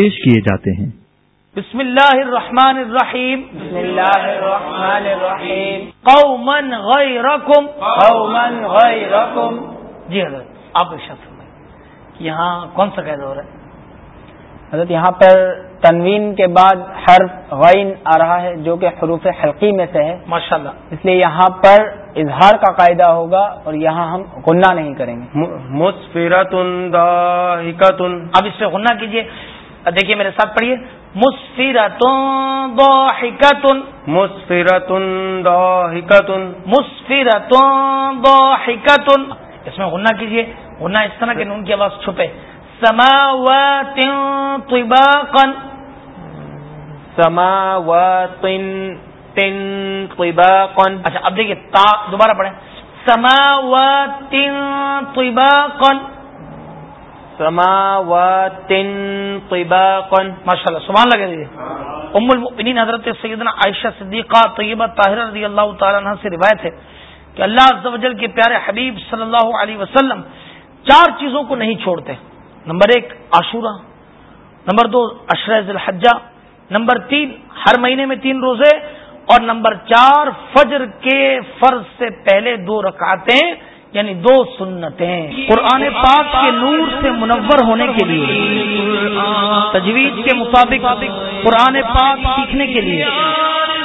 پیش کیے جاتے ہیں۔ بسم اللہ الرحمن الرحیم۔ بسم اللہ الرحمن الرحیم۔ قوما غیرکم۔ قوما غیرکم۔ جی حضرت آپ ارشاد یہاں کون سا قید ہو رہا ہے؟ حضرت یہاں پر تنوین کے بعد حرف غین آ رہا ہے جو کہ حروف حلقی میں سے ہے۔ ماشاء اللہ اس لیے یہاں پر اظہار کا قاعدہ ہوگا اور یہاں ہم غنہ نہیں کریں گے۔ مسفرتن ضاحکتن اب اس سے غنہ کیجیے۔ دیکھیے میرے ساتھ پڑھیے۔ مسفرتن ضاحکتن مسفرتن ضاحکتن مسفرتن ضاحکتن اس میں غنہ کیجیے۔ غنہ اس طرح کہ نون کی آواز چھپے۔ سماوات طباقا۔ سماوات تن طباقا۔ اچھا اب دیکھیے تا دوبارہ پڑھیں۔ سماوات طباقا۔ سماوات طباقا. ماشاء اللہ سبحان اللہ دیجیے ام المؤمنین حضرت سیدنا عائشہ صدیقہ طیبہ طاہرہ رضی اللہ تعالیٰ عنہ سے روایت ہے کہ اللہ عز و جل کے پیارے حبیب صلی اللہ علیہ وسلم چار چیزوں کو نہیں چھوڑتے. نمبر ایک، عاشورہ. نمبر دو اشرز الحجہ نمبر تین، ہر مہینے میں تین روزے. اور نمبر چار، فجر کے فرض سے پہلے دو رکعتیں یعنی دو سنتیں قرآن پاک کے نور سے منور ہونے کے لیے تجویز کے مطابق قرآن پاک سیکھنے کے لیے۔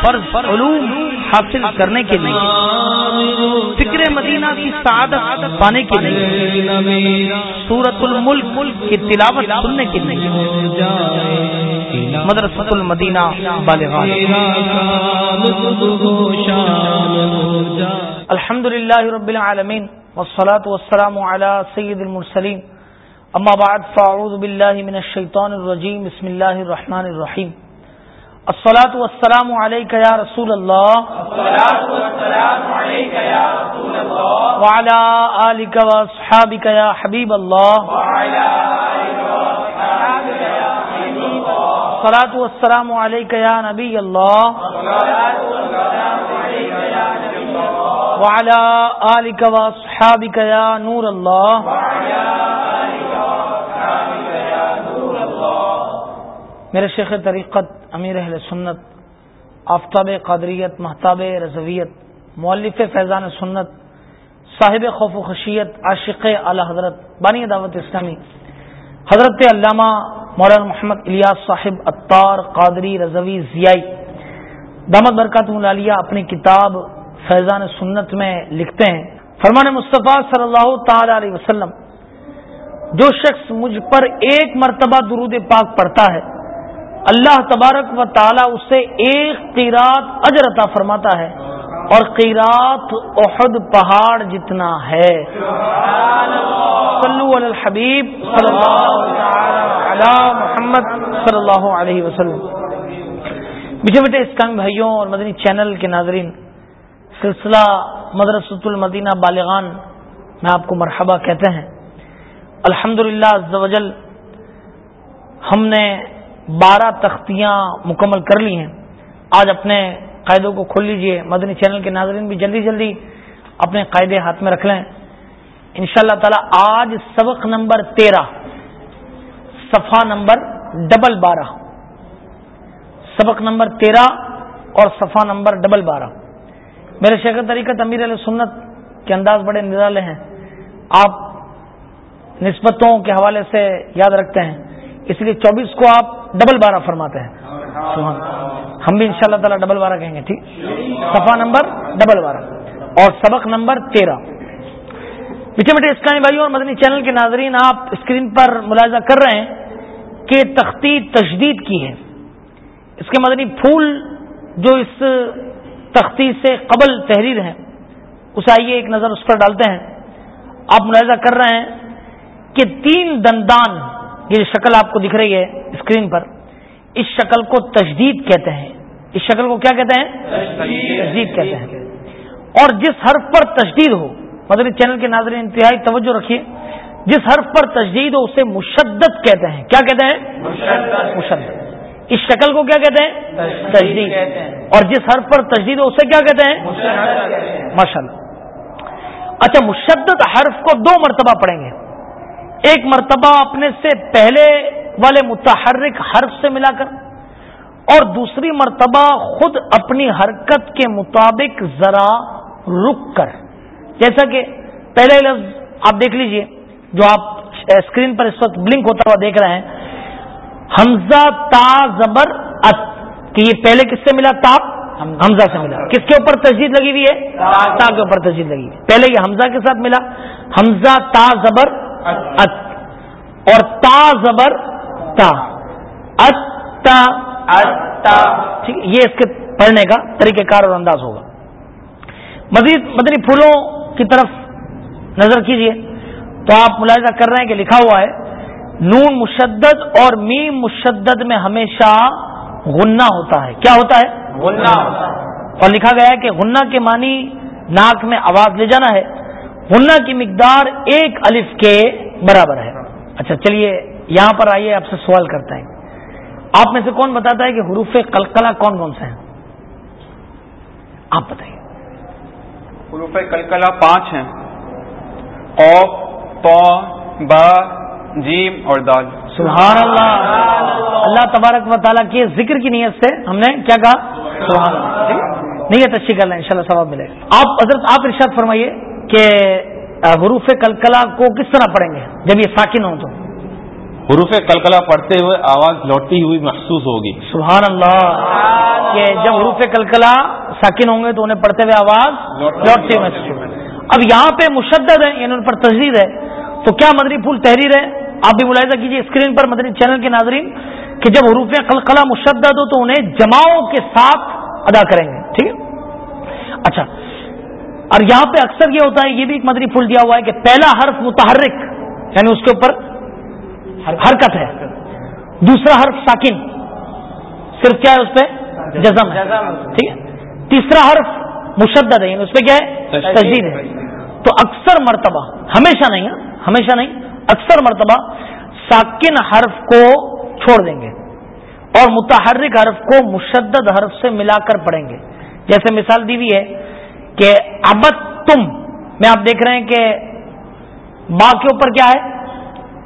فرض علوم حاصل کرنے کے لیے، فکر مدینہ کی سعادت پانے کے لیے سورت الملک ملک کی تلاوت سننے کے لیے، مدرسۃ المدینہ بالغان الحمد للہ رب العالمین، والصلاة والسلام على سید المرسلین۔ اما بعد، فاعوذ باللہ من الشیطان الرجیم، بسم اللہ الرحمن الرحیم۔ السلاۃ والسلام علیکہ یا رسول اللہ وعلى آلك وصحابك يا حبيب الله. الصلاة والسلام عليك يا نبي الله. وعلى آلك وصحابك يا نور الله. میرے شیخ طریقت امیر اہل سنت، آفتاب قادریت، محتاب رضویت مولف فیضان سنت، صاحب خوف و خشیت، عاشق اعلی حضرت، بانی دعوت اسلامی، حضرت علامہ مولانا محمد الیاس صاحب اطار قادری رضوی ضیائی دامت برکات ملالیہ اپنی کتاب فیضان سنت میں لکھتے ہیں۔ فرمان مصطفیٰ صلی اللہ تعالی علیہ وسلم، جو شخص مجھ پر ایک مرتبہ درود پاک پڑھتا ہے اللہ تبارک و تعالی اس سے ایک قیرات اجر عطا فرماتا ہے اور قیرات احد پہاڑ جتنا ہے۔ صلو علی الحبیب صلی اللہ علی محمد صلی اللہ علیہ وسلم۔ میٹھے بیٹے اسکان بھائیوں اور مدنی چینل کے ناظرین، سلسلہ مدرسۃ المدینہ بالغان میں آپ کو مرحبا کہتے ہیں۔ الحمد للہ ہم نے بارہ تختیاں مکمل کر لی ہیں۔ آج اپنے قاعدوں کو کھول لیجیے، مدنی چینل کے ناظرین بھی جلدی جلدی اپنے قاعدے ہاتھ میں رکھ لیں۔ ان شاء اللہ تعالی آج سبق نمبر تیرہ، صفحہ نمبر ڈبل بارہ۔ سبق نمبر تیرہ اور صفحہ نمبر ڈبل بارہ۔ میرے شیخ طریقت امیر علیہ سنت کے انداز بڑے نرالے ہیں۔ آپ نسبتوں کے حوالے سے یاد رکھتے ہیں۔ اس لیے چوبیس کو آپ ڈبل بارہ فرماتے ہیں۔ ہم بھی ان شاء اللہ تعالی ڈبل بارہ کہیں گے، ٹھیک؟ صفحہ نمبر ڈبل بارہ۔ اور سبق نمبر تیرہ۔ میٹھے میٹھے اسلامی بھائیوں اور مدنی چینل کے ناظرین، آپ اسکرین پر ملاحظہ کر رہے ہیں کہ تختی تشدید کی ہے۔ اس کے مدنی پھول جو اس تختی سے قبل تحریر ہیں، اسے آئیے ایک نظر اس پر ڈالتے ہیں۔ آپ ملاحظہ کر رہے ہیں کہ تین دندان یہ شکل آپ کو دکھ رہی ہے اسکرین پر، اس شکل کو تجدید کہتے ہیں۔ اس شکل کو کیا کہتے ہیں؟ تجدید کہتے ہیں۔ اور جس حرف پر تجدید ہو مدری چینل کے ناظرین، انتہائی توجہ رکھیے۔ جس حرف پر تجدید ہو، اسے مشدت کہتے ہیں۔ کیا کہتے ہیں؟ مشدت اس شکل کو کیا کہتے ہیں؟ تجدید۔ اور جس حرف پر تجدید ہو، اسے کیا کہتے ہیں؟ ماشاء اللہ اچھا مشدت حرف کو دو مرتبہ پڑھیں گے۔ ایک مرتبہ اپنے سے پہلے والے متحرک حرف سے ملا کر اور دوسری مرتبہ خود اپنی حرکت کے مطابق ذرا رک کر۔ جیسا کہ پہلے لفظ آپ دیکھ لیجیے جو آپ اسکرین پر اس وقت بلنک ہوتا ہوا دیکھ رہے ہیں۔ حمزہ تا زبر ات۔ کہ یہ پہلے کس سے ملا؟ تا۔ حمزہ سے ملا۔ کس کے اوپر تجدید لگی ہوئی ہے؟ تا۔ کے اوپر تجدید لگی ہوئی پہلے یہ حمزہ کے ساتھ ملا۔ حمزہ تا زبر ات اور تا زبر تا. ات تا. ٹھیک یہ اس کے پڑھنے کا طریقہ کار اور انداز ہوگا۔ مزید مدنی پھولوں کی طرف نظر کیجیے۔ تو آپ ملاحظہ کر رہے ہیں کہ لکھا ہوا ہے نون مشدد اور میم مشدد میں ہمیشہ غنہ ہوتا ہے۔ کیا ہوتا ہے؟ غنہ اور لکھا گیا ہے کہ غنہ کے معنی ناک میں آواز لے جانا ہے۔ غنہ کی مقدار ایک الف کے برابر ہے۔ اچھا چلیے یہاں پر آئیے آپ سے سوال کرتے ہیں۔ آپ میں سے کون بتاتا ہے کہ حروف کلکلا کون کون سے ہیں؟ آپ بتائیے۔ حروف کلکلا پانچ ہیں۔ اوف تو با جیم اور دال۔ سبحان اللہ۔ اللہ تبارک و تعالیٰ کے ذکر کی نیت سے ہم نے کیا کہا؟ سبحان اللہ۔ نہیں ہے تشریح کر لیں ان شاء اللہ ثواب ملے گا۔ آپ حضرت آپ ارشاد فرمائیے۔ کہ حروف کلکلا کو کس طرح پڑھیں گے؟ جب یہ ساکن ہوں تو۔ حروف کلکلا پڑھتے ہوئے آواز لوٹتی ہوئی محسوس ہوگی۔ سبحان اللہ۔ کہ جب حروف کلکلا ساکن ہوں گے تو انہیں پڑھتے ہوئے آواز لوٹتی ہوئی محسوس ہوگی۔ اب یہاں پہ مشدد ہے یعنی ان پر تجدید ہے۔ تو کیا مدنی پھول تحریر ہے؟ آپ بھی ملاحظہ کیجیے اسکرین پر مدنی چینل کے ناظرین کہ جب حروف قلقلہ مشدد ہو تو انہیں جماؤں کے ساتھ ادا کریں گے۔ ٹھیک ہے؟ اچھا اور یہاں پہ اکثر یہ ہوتا ہے یہ بھی ایک مدنی پھول دیا ہوا ہے کہ پہلا حرف متحرک یعنی اس کے اوپر حرکت ہے۔ دوسرا حرف ساکن صرف کیا ہے اس پہ؟ جزم ہے۔ ٹھیک ہے۔ تیسرا حرف مشدد ہے یعنی اس پہ کیا ہے؟ تجدید ہے۔ تو اکثر مرتبہ ہمیشہ نہیں ہمیشہ نہیں اکثر مرتبہ ساکن حرف کو چھوڑ دیں گے اور متحرک حرف کو مشدد حرف سے ملا کر پڑھیں گے۔ جیسے مثال دی ہوئی ہے کہ ابت تم میں آپ دیکھ رہے ہیں کہ با کے اوپر کیا ہے؟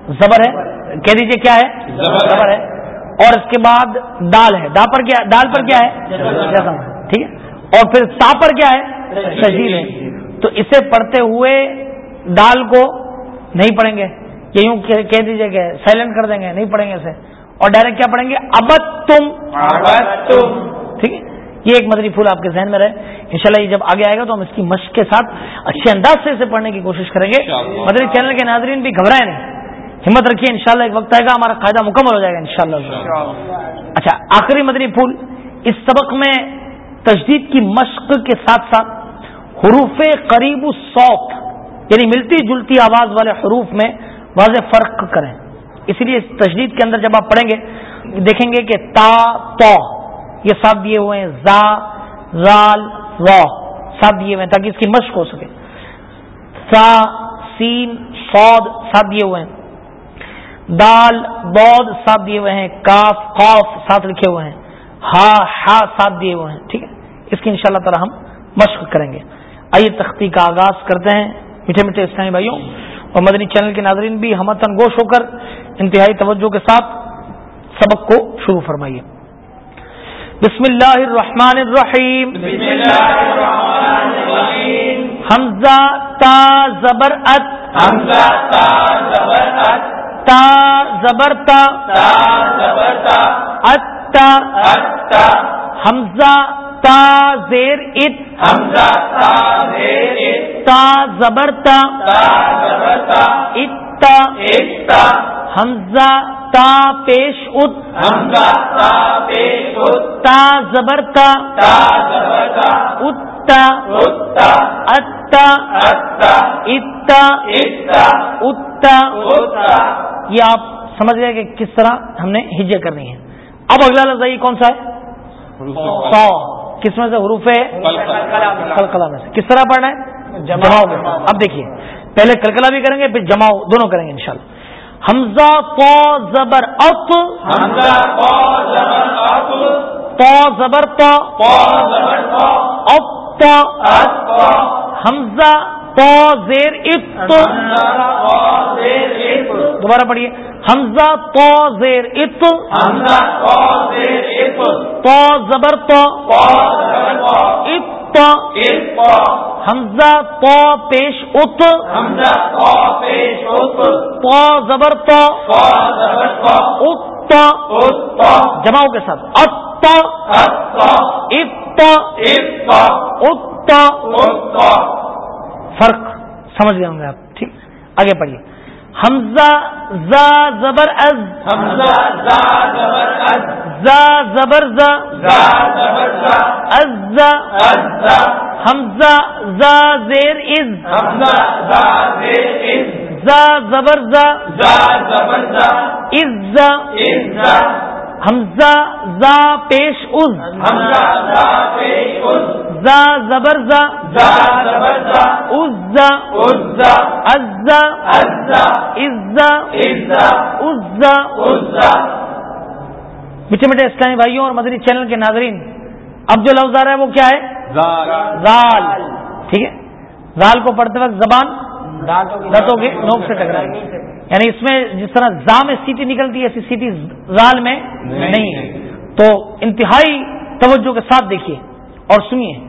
زبر ہے۔ کہہ دیجیے کیا ہے؟ زبر ہے۔ اور اس کے بعد دال ہے۔ دا پر کیا دال پر کیا ہے؟ ٹھیک ہے؟ اور پھر تا پر کیا ہے؟ شہید ہے۔ تو اسے پڑھتے ہوئے دال کو نہیں پڑھیں گے۔ یہ یوں کہہ دیجیے کہ سائلنٹ کر دیں گے نہیں پڑھیں گے اسے۔ اور ڈائریکٹ کیا پڑھیں گے؟ ابت تم۔ ٹھیک ہے؟ یہ ایک مدنی پھول آپ کے ذہن میں رہے۔ انشاءاللہ یہ جب آگے آئے گا تو ہم اس کی مشق کے ساتھ اچھے انداز سے اسے پڑھنے کی کوشش کریں گے۔ مدنی چینل کے ناظرین بھی گھبرائے نہیں۔ ہمت رکھیے انشاءاللہ ایک وقت آئے گا ہمارا قاعدہ مکمل ہو جائے گا انشاءاللہ۔ اچھا آخری مدنی پھول۔ اس سبق میں تجدید کی مشق کے ساتھ ساتھ حروف قریب الصوت یعنی ملتی جلتی آواز والے حروف میں واضح فرق کریں۔ اسی لیے تجدید کے اندر جب آپ پڑھیں گے دیکھیں گے کہ تا تو۔ یہ سب دیے ہوئے ہیں زا، زال سب دیے ہوئے ہیں تاکہ اس کی مشق ہو سکے۔ سا، سین سود سب دیے ہوئے ہیں۔ دال بود سب دیے ہوئے ہیں۔ کاف قوف ساتھ لکھے ہوئے ہیں۔ ہا ہا، ساتھ دیے ہوئے ہیں۔ ٹھیک ہے؟ اس کی انشاءاللہ تعالی ہم مشق کریں گے۔ آئیے تختی کا آغاز کرتے ہیں۔ میٹھے میٹھے اسلامی بھائیوں اور مدنی چینل کے ناظرین بھی ہم گوش ہو کر انتہائی توجہ کے ساتھ سبق کو شروع فرمائیے۔ بسم اللہ الرحمن الرحیم. حمزہ تا زبر ات. تا زبر تا ات حمزہ تا زیر ات. حمزہ تا زیر ات. تا زبر تا. تا زبر تا. اتا اتا حمزہ تا پیش ات حمزہ تا پیش ات تا زبر تا تا زبر تا اتا اتا اتا اتا اتا اتا اتا اتا یہ آپ سمجھ گئے کہ کس طرح ہم نے ہجے کرنی ہے۔ اب اگلا لفظ کون سا ہے؟ سو کس میں سے حروف ہے؟ کلکلا میں سے۔ کس طرح پڑھنا ہے؟ جماؤ۔ میں اب دیکھیے۔ پہلے کلکلا بھی کریں گے پھر جماؤ دونوں کریں گے انشاءاللہ۔ حمزہ پو زبر اپ حمزہ پو زبر اپ پو زبر پو زبر پو اپ پو حمزہ زیر ات دوبارہ پڑھیے. حمزہ تو زیر ات تو زبر تو ات. حمزہ تو پیش ات. تو زبر تو ات جماؤں کے ساتھ. ات ات فرق سمجھ گئے ہوں گے آپ ٹھیک؟ آگے پڑھیے۔ حمزہ زا زبر از۔ زا زبر ز از حمزہ زا زیر از۔ زا زبر ز از حمزہ زا پیش از۔ زا زبر ز از از میٹھے میٹھے اسلامی بھائیوں اور مدری چینل کے ناظرین اب جو لفظ آ رہا ہے وہ کیا ہے؟ زال. ٹھیک ہے؟ زال کو پڑھتے وقت زبان دتوں کے نوک سے ٹکرائے گی یعنی اس میں جس طرح زا میں سیٹی نکلتی ہے ایسی سیٹی زال میں نہیں ہے۔ تو انتہائی توجہ کے ساتھ دیکھیے اور سنیے۔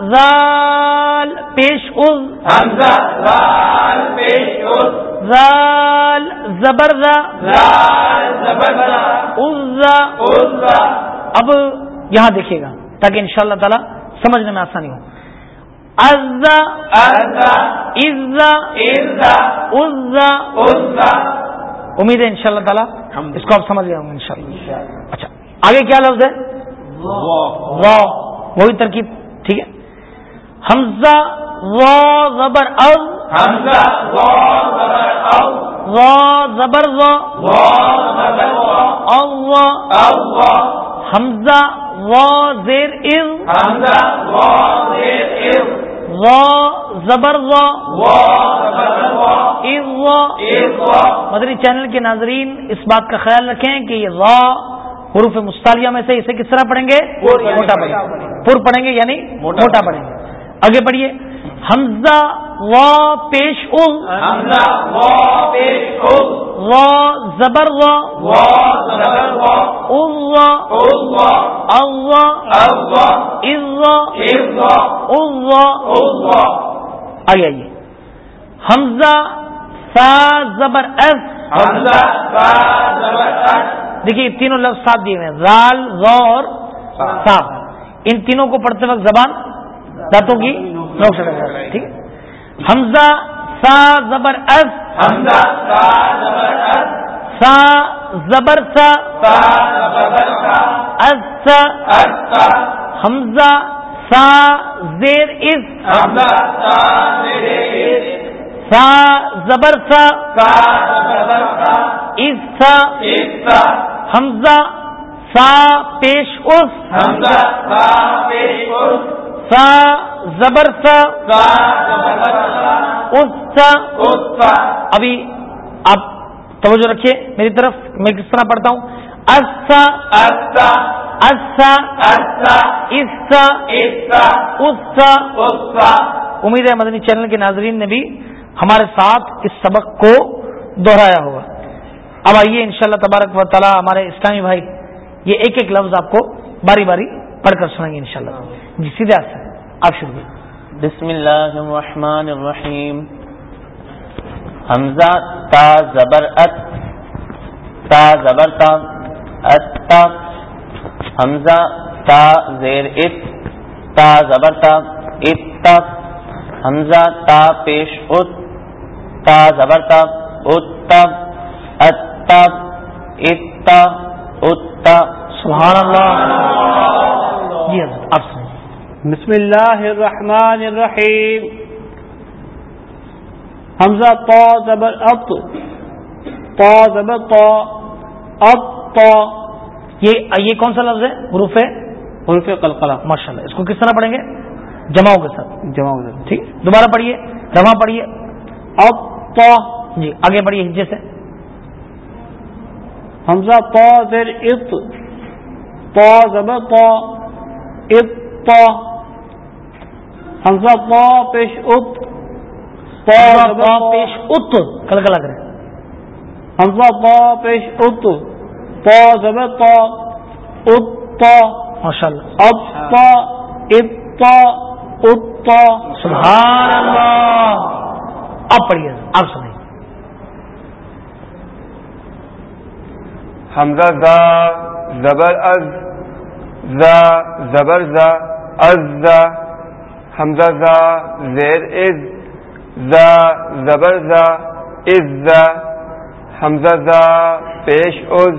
زال پیش از زال زبر ز از اب یہاں دیکھیے گا تاکہ ان شاء اللہ تعالی سمجھنے میں آسانی ہو. از امید ہے ان شاء اللہ تعالیٰ اس کو آپ سمجھ گئے ہوں گے ان شاء اللہ اچھا آگے کیا لفظ ہے؟ وہی ترکیب ٹھیک ہے؟ حمزہ وا زبر از وا زبر حمزہ وا زیر از وا زبر مدری چینل کے ناظرین اس بات کا خیال رکھیں کہ یہ وا حروف مستعلیہ میں سے اسے کس طرح پڑھیں گے؟ موٹا پڑھیں گے۔ پور پڑھیں گے یعنی موٹا پڑھیں گے۔ آگے پڑھیے۔ حمزہ وا پیش وا زبر آگے آئیے۔ حمزہ سا زبر ایس دیکھیے تینوں لفظ ساتھ دیے ہوئے رال اور سا ان تینوں کو پڑھتے وقت زبان دانتوں کی نوک سے ٹھیک؟ ہے حمزہ سا زبر ایس سا زبر سا۔ اس۔ حمزہ سا زیر اس۔ سا زبر سا۔ اس۔ حمزہ سا پیش اس۔ سا زبر سا اس ابھی آپ توجہ رکھیے میری طرف میں کس طرح پڑھتا ہوں اسا اسا اسا امید ہے مدنی چینل کے ناظرین نے بھی ہمارے ساتھ اس سبق کو دہرایا ہوگا اب آئیے انشاءاللہ تبارک و تعالی ہمارے اسلامی بھائی یہ ایک ایک لفظ آپ کو باری باری پڑھ کر سنیں گے انشاءاللہ جی سیدھے آپ شروع بسم اللہ الرحمن الرحیم۔ حمزہ تا زبر ات تا زبر تا ات حمزہ تا زیر ات۔ تا زبر تا ات حمزہ تا پیش ات۔ تا زبر تا ات ات ات ات سبحان اللہ۔ جی حضرت آپ سنیں۔ بسم اللہ الرحمن الرحیم. حمزہ طا زبر اب طا زبر طا. الط یہ یہ کون سا لفظ ہے؟ حروف ہے؟ حروف قلقلہ. ماشاء اللہ اس کو کس طرح پڑھیں گے؟ جماؤں کے ساتھ. جمع ہو جائے ٹھیک دوبارہ پڑھیے. رواں پڑھیے. الط جی آگے بڑھیے ہجے سے. حمزہ طا زیر اط. طا زبر طا. اط حمزہ طا پیش ات طا طا پیش ات کل کلا کریں۔ حمزہ طا پیش ات طا زبر طا ات ماشاء اللہ اب طا ات ات سبحان اللہ۔ اب پڑھیے آپ سنائیے حمزہ زا زبر از زا زبر زا از زا۔ حمزہ زا، زیر از زا، زبر زا از زا، حمزہ زا، پیش از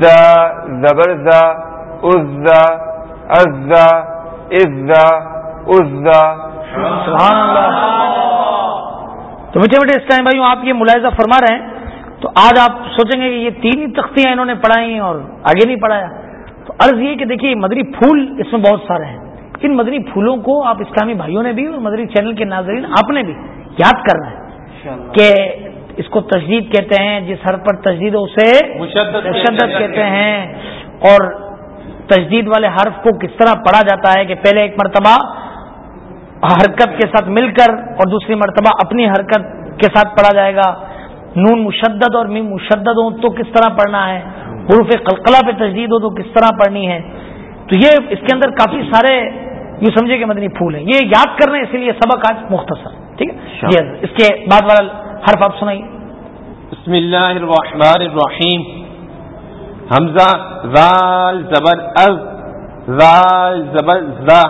زا، زبر زا از زا از زا از زا از زا۔ تو بیٹے بیٹے، اس ٹائم بھائی آپ یہ ملاحظہ فرما رہے ہیں، تو آج آپ سوچیں گے کہ یہ تین ہی تختیاں انہوں نے پڑھائی اور آگے نہیں پڑھایا۔ تو عرض یہ کہ دیکھیے، مدری پھول اس میں بہت سارے ہیں۔ ان مدری پھولوں کو آپ اسلامی بھائیوں نے بھی اور مدری چینل کے ناظرین آپ نے بھی یاد کرنا ہے کہ اس کو تجدید کہتے ہیں جس حرف پر تجدید ہو اسے مشدد تشدد کہتے ہیں۔ اور تجدید والے حرف کو کس طرح پڑھا جاتا ہے کہ پہلے ایک مرتبہ حرکت کے ساتھ مل کر اور دوسری مرتبہ اپنی حرکت کے ساتھ پڑھا جائے گا۔ نون مشدد اور میم مشدد ہو تو کس طرح پڑھنا ہے؟ حروف قلقلہ پہ تجدید ہو تو کس طرح پڑھنی ہے؟ تو یہ اس کے اندر کافی سارے یوں سمجھے کہ مدنی پھول ہیں۔ یہ یاد کرنا ہے اسی لیے سبق آج مختصر ٹھیک ہے؟ اس کے بعد والا حرف آپ سنائیے۔ بسم اللہ الرحمن الرحیم۔ حمزہ زال زبر از۔ زال زبر زا۔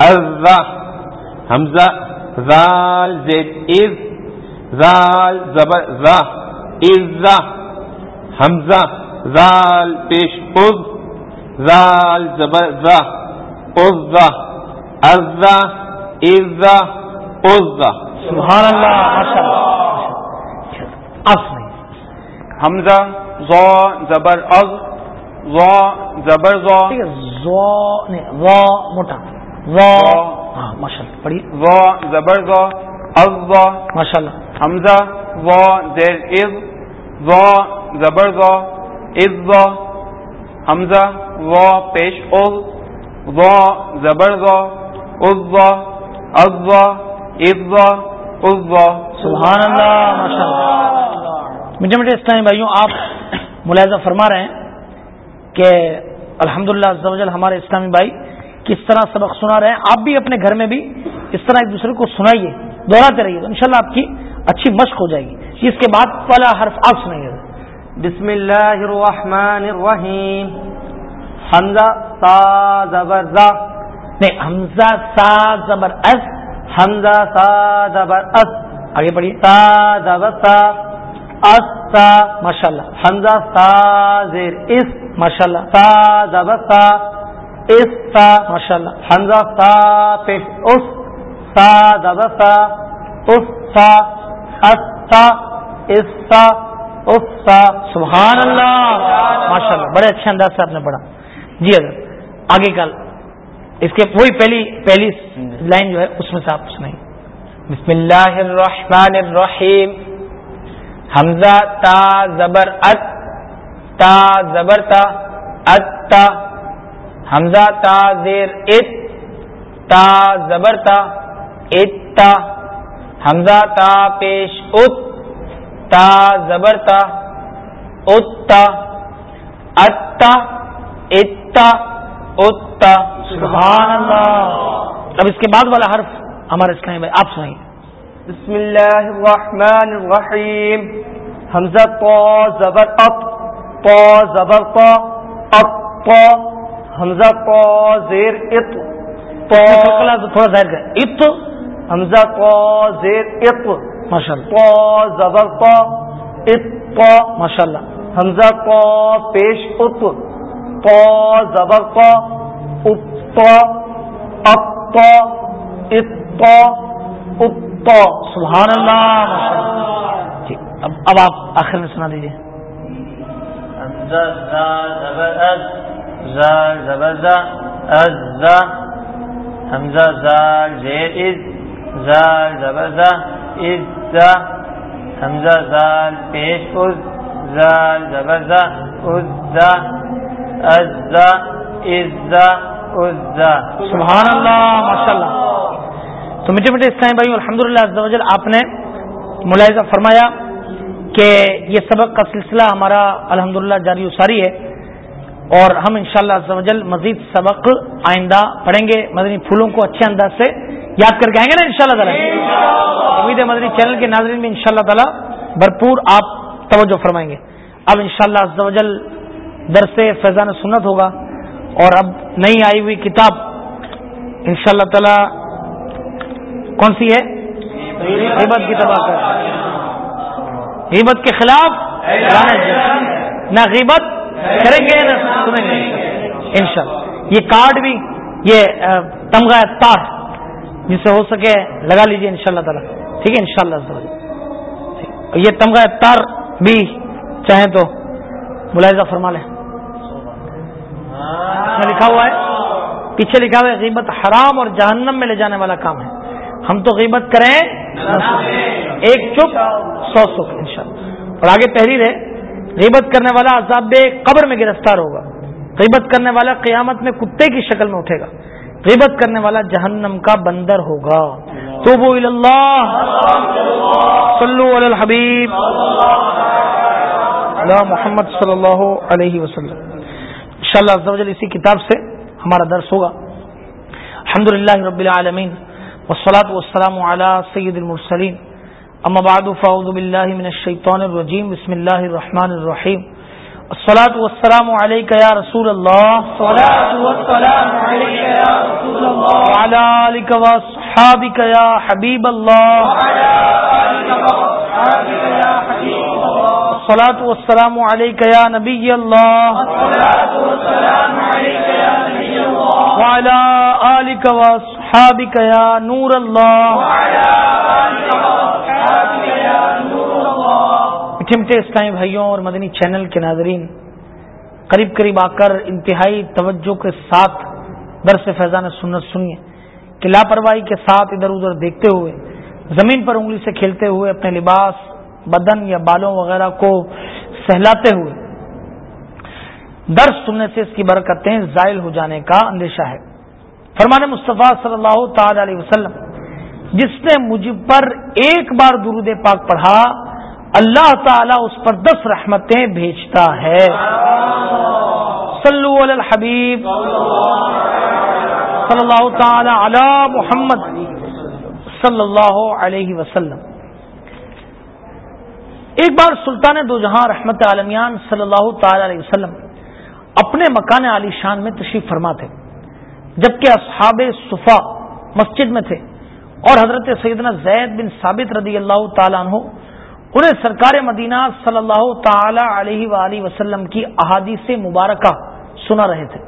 از زا۔ حمزہ زال زید از۔ زال زبر زا۔ از زا۔ حمزہ زال پیش از۔ زال زبر از زا از زا سبحان اللہ حمزہ زو زبر از زو زبر زو زو نہیں زو موٹا۔ زو ہاں ماشاء اللہ پڑھیے۔ زو زبر زو از زو ماشاء اللہ حمزہ زو زیر از زو زبر زو از زو حمزہ زو پیش از زو زبر زو از زو از زو سبحان اللہ ماشاء میٹھے میٹھے اسلامی بھائیوں، آپ ملاحظہ فرما رہے ہیں کہ الحمد للہ ہمارے اسلامی بھائی کس طرح سبق سنا رہے ہیں۔ آپ بھی اپنے گھر میں بھی اس طرح ایک دوسرے کو سنائیے، دوہراتے رہیے۔ تو انشاءاللہ آپ کی اچھی مشق ہو جائے گی۔ اس کے بعد والا حرف آپ سنائیے۔ بسم اللہ الرحمن الرحیم. حمزہ سا زبر زا. نہیں حمزہ سا زبر اس حمزہ سا زبر اس. آگے پڑھیے. سا زبر سا. اس سا. ماشاء اللہ حمزہ سا زیر اس. ماشاء اللہ سا زبر سا. اس سا. ماشاء اللہ حمزہ سا پیش اس. سا زبر سا اس سا. اس سا. اس سا. اس سا. سبحان اللہ ماشاء اللہ بڑے اچھے انداز سے آپ نے پڑھا۔ جی حضرت آگے کل، اس کے وہی پہلی پہلی لائن جو ہے، اس میں سے آپ سنائیں۔ بسم اللہ الرحمن الرحیم۔ حمزہ، تا، زبر، ات۔ تا، زبر، تا، ات، تا۔ حمزہ، تا، زیر، ات۔ تا، زبر، تا، ات، تا۔ حمزہ، تا، پیش، ات۔ تا زبر تا ات تا ات تا ات تا ات تا سبحان اللہ۔ اب اس کے بعد والا حرف ہمارے اسلامی بھائی آپ سنائیے۔ بسم اللہ الرحمن الرحیم۔ حمزہ طا زبر اط طا زبر طا اط طا۔ حمزہ طا زیر اط طا۔ تھوڑا ظاہر کر ات حمزہ طا زیر اط۔ ماشاء اللہ زبر اط طا ماشاء اللہ حمزہ طا پیش ات۔ طا زبر طا اط طا ات طا سبحان اللہ ماشاء اللہ جی اب اب آپ آخر میں سنا دیجیے ز زا زبر از۔ زا زبر زا از زا۔ حمزہ زال زیر از۔ زال زبر زا از حمزہ زال، پیش از زال زبر زا از زا از زا سبحان اللہ ماشاء اللہ تو میٹھے میٹھے اسلام بھائی الحمد للہ آپ نے ملاحظہ فرمایا کہ یہ سبق کا سلسلہ ہمارا الحمد جاری اساری ہے۔ اور ہم انشاءاللہ شاء اللہ مزید سبق آئندہ پڑھیں گے۔ مدنی پھولوں کو اچھے انداز سے یاد کر کے آئیں گے نا ان شاء اللہ تعالیٰ امید مدنی چینل کے ناظرین میں ان شاء اللہ تعالیٰ بھرپور آپ توجہ فرمائیں گے۔ اب ان شاء اللہ درس فیضان سنت ہوگا اور اب نئی آئی ہوئی کتاب ان شاء اللہ تعالی کون سی ہے؟ غیبت کی تباہ غیبت کے خلاف۔ نہ غیبت کریں گے نہ سنیں گے؟ انشاءاللہ۔ یہ کارڈ بھی، یہ تمغہ تار، جس سے ہو سکے لگا لیجیے ان شاء اللہ تعالیٰ۔ ٹھیک ہے؟ ان شاء اللہ یہ تمغہ تار بھی چاہیں تو ملاحظہ فرما لیں۔ لکھا ہوا ہے، پیچھے لکھا ہوا ہے، غیبت حرام اور جہنم میں لے جانے والا کام ہے۔ ہم تو غیبت کریں۔ ایک چپ، سو سکھ ان شاء اللہ اور آگے تحریر ہے غیبت کرنے والا عذاب قبر میں گرفتار ہوگا۔ غیبت کرنے والا قیامت میں کتے کی شکل میں اٹھے گا۔ غیبت کرنے والا جہنم کا بندر ہوگا۔ تو وہ اللہ صلو علی الحبیب۔ محمد صلی اللہ علیہ وسلم۔ ان شاء اللہ اسی کتاب سے ہمارا درس ہوگا۔ الحمد للہ رب العالمین۔ والصلاة والسلام على سید المرسلین۔ اما بعد فاعوذ باللہ من الشیطان الرجیم بسم اللہ الرحمن الرحیم. الصلاة والسلام علیکہ یا رسول اللہ. الصلاة والسلام علیکہ یا رسول اللہ. وعلى آلک واصحابک یا حبیب اللہ. الصلاة والسلام علیکہ یا نبی اللہ. الصلاة والسلام علیکہ یا نبی اللہ. وعلى آلک واصحابک یا نور اللہ. وعلى میٹھے میٹھے اسلامی بھائیوں اور مدنی چینل کے ناظرین، قریب قریب آ کر انتہائی توجہ کے ساتھ درس فیضان سنت سنیے کہ لاپرواہی کے ساتھ ادھر ادھر دیکھتے ہوئے، زمین پر انگلی سے کھیلتے ہوئے اپنے لباس، بدن یا بالوں وغیرہ کو سہلاتے ہوئے درس سننے سے اس کی برکتیں زائل ہو جانے کا اندیشہ ہے۔ فرمان مصطفیٰ صلی اللہ تعالی علیہ وسلم، جس نے مجھ پر ایک بار درود پاک پڑھا اللہ تعالی اس پر دس رحمتیں بھیجتا ہے۔ صلو علی الحبیب۔ صلی اللہ تعالی علی محمد صلی اللہ علیہ وسلم۔ ایک بار سلطان دو جہاں رحمت عالمیان صلی اللہ تعالی علیہ وسلم اپنے مکان علی شان میں تشریف فرما تھے جبکہ اصحاب صفا مسجد میں تھے اور حضرت سیدنا زید بن ثابت رضی اللہ تعالیٰ عنہ انہیں سرکار مدینہ صلی اللہ تعالی علیہ وآلہ وسلم کی احادیث مبارکہ سنا رہے تھے۔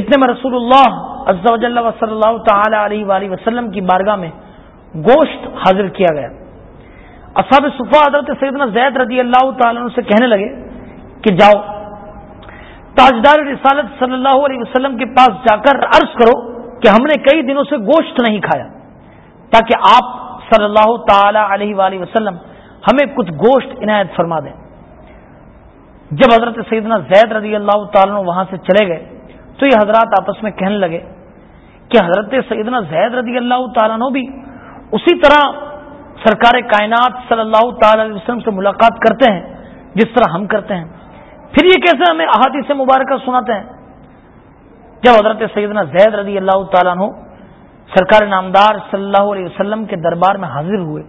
اتنے میں رسول اللہ عز و جل صلی اللہ تعالی علیہ وآلہ وسلم کی بارگاہ میں گوشت حاضر کیا گیا۔ اصحاب صفا حضرت سیدنا زید رضی اللہ تعالیٰ عنہ سے کہنے لگے کہ جاؤ، تاجدار رسالت صلی اللہ علیہ وسلم کے پاس جا کر عرض کرو کہ ہم نے کئی دنوں سے گوشت نہیں کھایا، تاکہ آپ صلی اللہ تعالی علیہ وآلہ وسلم ہمیں کچھ گوشت عنایت فرما دیں۔ جب حضرت سیدنا زید رضی اللہ تعالیٰ وہاں سے چلے گئے تو یہ حضرات آپس میں کہنے لگے کہ حضرت سیدنا زید رضی اللہ تعالیٰ بھی اسی طرح سرکار کائنات صلی اللہ تعالی علیہ وسلم سے ملاقات کرتے ہیں، جس طرح ہم کرتے ہیں۔ پھر یہ کیسے ہمیں احادیث سے مبارکہ سناتے ہیں؟ جب حضرت سیدنا زید رضی اللہ تعالیٰ سرکار نامدار صلی اللہ علیہ وسلم کے دربار میں حاضر ہوئے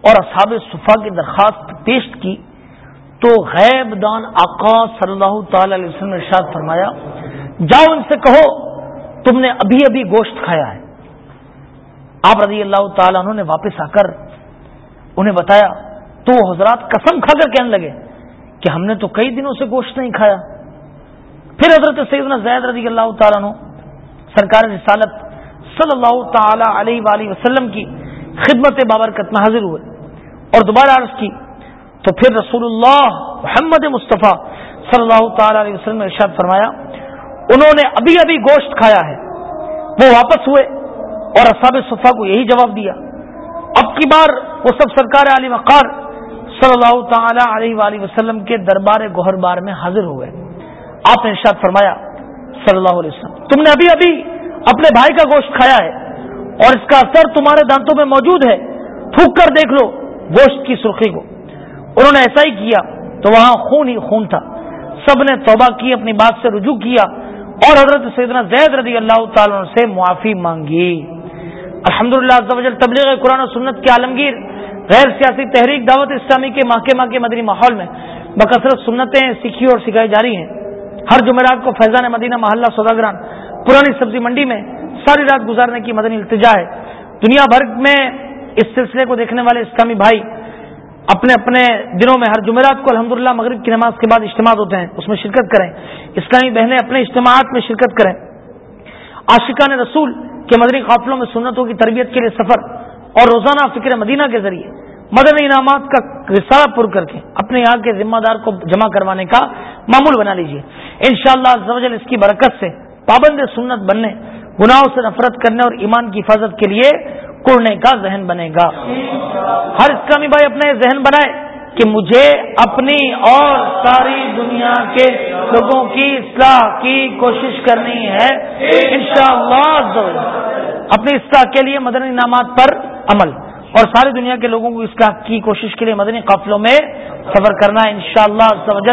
اور اصحاب صفا کی درخواست پیش کی، تو غیب دان آقا صلی اللہ تعالی علیہ وسلم نے ارشاد فرمایا، جاؤ ان سے کہو، تم نے ابھی ابھی گوشت کھایا ہے۔ آپ رضی اللہ تعالیٰ انہوں نے واپس آ کر انہیں بتایا، تو وہ حضرات قسم کھا کر کہنے لگے کہ ہم نے تو کئی دنوں سے گوشت نہیں کھایا۔ پھر حضرت سیدنا زید رضی اللہ تعالیٰ عنہ، سرکار رسالت صلی اللہ تعالی علیہ وآلہ وسلم کی خدمت بابرکت میں حاضر ہوئے۔ اور دوبارہ عرض کی، تو پھر رسول اللہ محمد مصطفیٰ صلی اللہ تعالی علیہ وسلم نے ارشاد فرمایا، انہوں نے ابھی ابھی گوشت کھایا ہے، وہ واپس ہوئے اور اصحاب صفا کو یہی جواب دیا۔ اب کی بار وہ سب سرکار علی وقار صلی اللہ تعالی علیہ وآلہ وسلم کے دربار گوہر بار میں حاضر ہوئے آپ نے ارشاد فرمایا، صلی اللہ علیہ وسلم، تم نے ابھی ابھی اپنے بھائی کا گوشت کھایا ہے اور اس کا اثر تمہارے دانتوں میں موجود ہے تھوک کر دیکھ لو۔ گوشت کی سرخی کو۔ انہوں نے ایسا ہی کیا تو وہاں خون ہی خون تھا۔ سب نے توبہ کی، اپنی بات سے رجوع کیا اور حضرت سیدنا زید رضی اللہ تعالیٰ سے معافی مانگی۔ الحمد للہ تبلیغ قرآن و سنت کے عالمگیر، غیر سیاسی تحریک دعوت اسلامی کے ماہ کے ماہ کے مدنی ماحول میں بکثرت سنتیں سیکھی اور سکھائی جاری ہیں۔ ہر جمعرات کو فیضان مدینہ محلہ سوداگران پرانی سبزی منڈی میں ساری رات گزارنے کی مدنی التجا ہے۔ دنیا بھر میں اس سلسلے کو دیکھنے والے اسلامی بھائی اپنے اپنے دنوں میں ہر جمعرات کو الحمدللہ مغرب کی نماز کے بعد اجتماع ہوتے ہیں، اس میں شرکت کریں۔ اسلامی بہنیں اپنے اجتماعات میں شرکت کریں۔ عاشقان رسول کے مدنی قافلوں میں سنتوں کی تربیت کے لیے سفر اور روزانہ فکر مدینہ کے ذریعے۔ مدنی انعامات کا رسالہ پر کر کے اپنے یہاں کے ذمہ دار کو جمع کروانے کا معمول بنا لیجیے ان شاء اللہ اس کی برکت سے پابند سنت بننے، گناہوں سے نفرت کرنے اور ایمان کی حفاظت کے لیے کڑنے کا ذہن بنے گا۔ ہر اسلامی بھائی اپنے ذہن بنائے کہ مجھے اپنی اور ساری دنیا کے لوگوں کی اصلاح کی کوشش کرنی ہے۔ انشاءاللہ اپنی اصلاح کے لیے مدنی انعامات پر عمل۔ اور ساری دنیا کے لوگوں کو اصلاح کی کوشش کے لیے مدنی قافلوں میں سفر کرنا ہے انشاءاللہ اللہ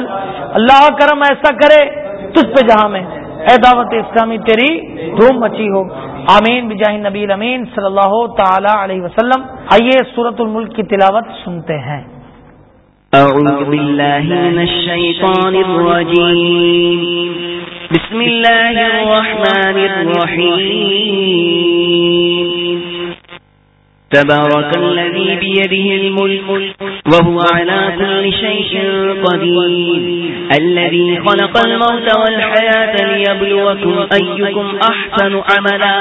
اللہ کرم ایسا کرے تجھ پہ جہاں میں۔ اے دعوت اسلامی، تیری دھوم مچی ہو۔ آمین بجاہ نبی امین صلی اللہ تعالی علیہ وسلم۔ آئیے سورت الملک کی تلاوت سنتے ہیں۔ اعوذ باللہ من الشیطان الرجیم۔ بسم اللہ الرحمن الرحیم۔ تبارك الذي بيده الملك وهو على كل شيء قدير. الذي خلق الموت والحياة ليبلوكم أيكم أحسن عملا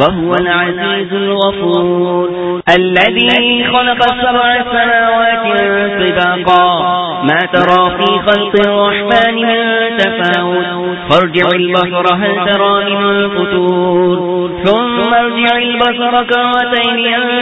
وهو العزيز الغفور. الذي خلق سبع سماوات طباقا. ما ترى في خلق الرحمن من تفاوت. فارجع البصر هل ترى من فتور ثم ارجع البصر كرتين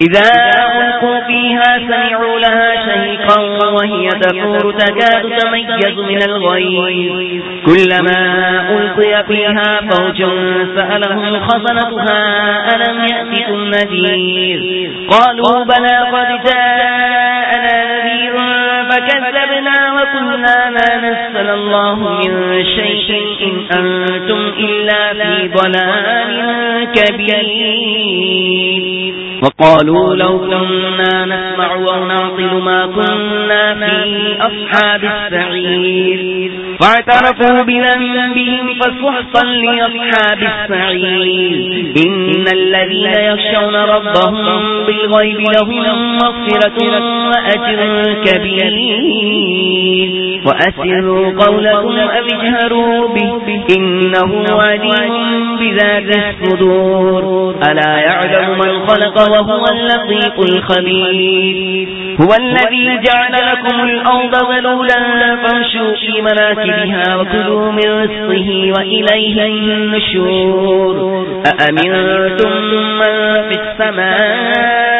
إذا ألقوا فيها سمعوا لها شهيقا وهي تفور تكاد تميز من الغير كلما ألقي فيها فوج سألهم خزنتها، ألم يأتكم نذير قالوا بلى قد جاءنا نذير فكذبنا وقلنا ما نسل الله من شيء إن أنتم إلا في ضلال كبير. وقالوا لو كنا نسمع ونعطل ما كنا في أصحاب السعير. فاعترفوا بذنبهم فسحقا لأصحاب السعير. إن الذين يخشون ربهم بالغيب لهم مغفرة وأجر كبير. وأسروا قولكم أبجهروا به. إنه عليم بذات الصدور. ألا يعلم من خلق وهو اللطيف الخبير. هو الذي جعل لكم الأرض ذلولا فانشوا في مناكبها وكلوا من رزقه وإليه النشور. أأمنتم من في السماء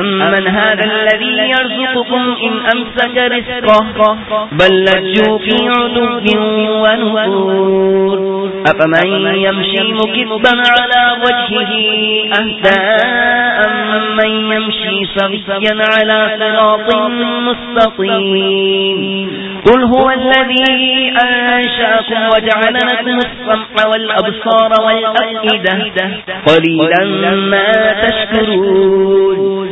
أمن هذا الذي يرزقكم إن أمسك رزقه بل لجوا في عدو ونفور أفمن يمشي مكبا على وجهه أهداء من يمشي سويا على صراط مستقيم قل هو الذي أنشاكم وجعل لكم السمع والأبصار والأفئدة قليلا ما تشكرون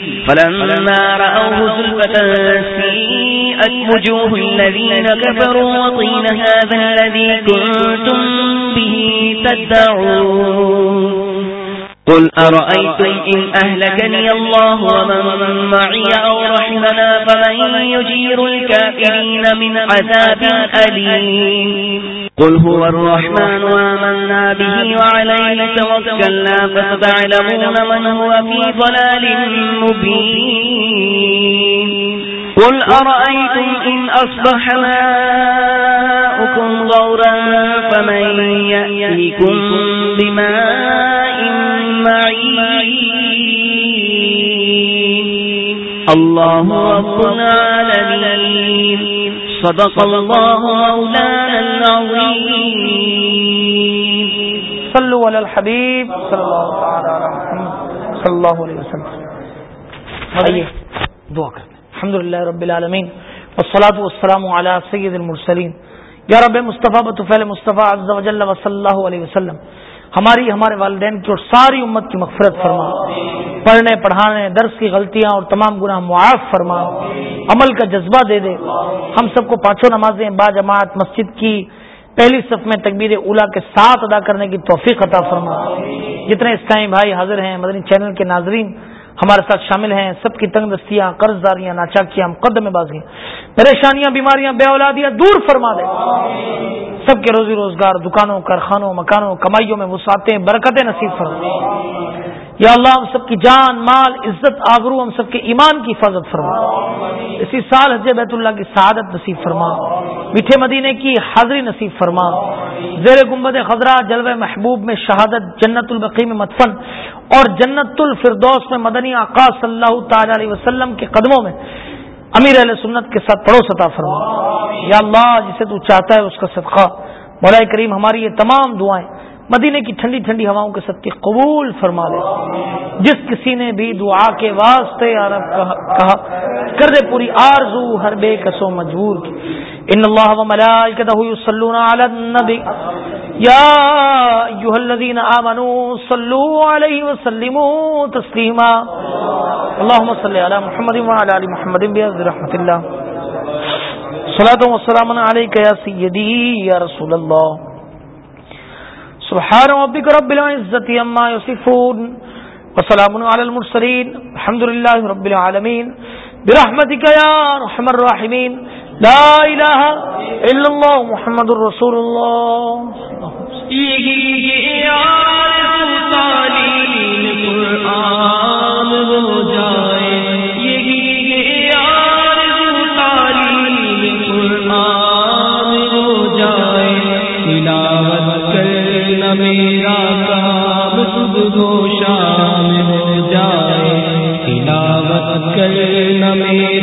فلما رأوه زلفة سيئت وجوه الذين كفروا وطين هذا الذي كنتم به تدعون قل أرأيتم إن أهلكني الله ومن معي أو رحمنا فمن يجير الكافرين من عذاب أليم قل هو الرحمن وآمنا به وعليه توكلنا فستعلمون من هو في ضلال مبين قل أرأيتم إن أصبح ماؤكم غورا فمن يأتيكم بماء معين الله رب العالمين صدق الله مولانا العظيم صلوا على الحبیب صلی اللہ تعالی علی محمد صلی اللہ علیہ وسلم آئیے دعا کرتے ہیں الحمد للہ رب العالمین والصلاة والسلام علی سید المرسلین یا رب مصطفیٰ بطفیل مصطفیٰ عز و جل و صلی اللہ علیہ وسلم ہماری ہمارے والدین کی اور ساری امت کی مغفرت فرما پڑھنے پڑھانے، درس کی غلطیاں اور تمام گناہ معاف فرما۔ عمل کا جذبہ دے دے۔ ہم سب کو پانچوں نمازیں با جماعت مسجد کی پہلی صف میں تکبیر اولا کے ساتھ ادا کرنے کی توفیق عطا فرما۔ جتنے اسلامی بھائی حاضر ہیں، مدنی چینل کے ناظرین ہمارے ساتھ شامل ہیں۔ سب کی تنگ دستیاں، قرض داریاں، ناچاکیاں، مقدمے بازیاں پریشانیاں، بیماریاں، بے اولادیاں دور فرما دے۔ سب کے روزی روزگار، دکانوں، کارخانوں، مکانوں، کمائیوں میں وسعتیں، برکتیں نصیب فرما۔ یا اللہ ہم سب کی جان، مال، عزت، آبرو، ہم سب کے ایمان کی حفاظت فرما۔ اسی سال حج بیت اللہ کی سعادت نصیب فرما۔ میٹھے مدینے کی حاضری نصیب فرما۔ زیر گمبد خزرہ جلوہ محبوب میں شہادت، جنت البقی میں مدفن اور جنت الفردوس میں مدنی آقا صلی اللہ تعالی علیہ وسلم کے قدموں میں امیر علیہ سنت کے ساتھ پڑوس عطا فرما۔ یا اللہ جسے تو چاہتا ہے اس کا صدقہ۔ مولا کریم ہماری یہ تمام دعائیں مدینے کی ٹھنڈی ٹھنڈی ہواؤں کے سب کی قبول فرما لے جس کسی نے بھی دعا کے واسطے عرب کہا کر دے پوری آرزو ہر بے کسو مجبور کی۔ ان اللہ و ملائکتہ یصلون علی النبی۔ یا ایھا الذین آمنوا صلوا علیہ وسلموا تسلیما۔ اللهم صل علی محمد وعلى ال محمد برحمت اللہ۔ صلاۃ و سلام علیک یا سیدی یا رسول اللہ۔ سبحان ربك رب العزة عما يصفون وسلام على المرسلين الحمد لله رب العالمين برحمتك يا ارحم الراحمين لا اله الا الله محمد رسول الله صبح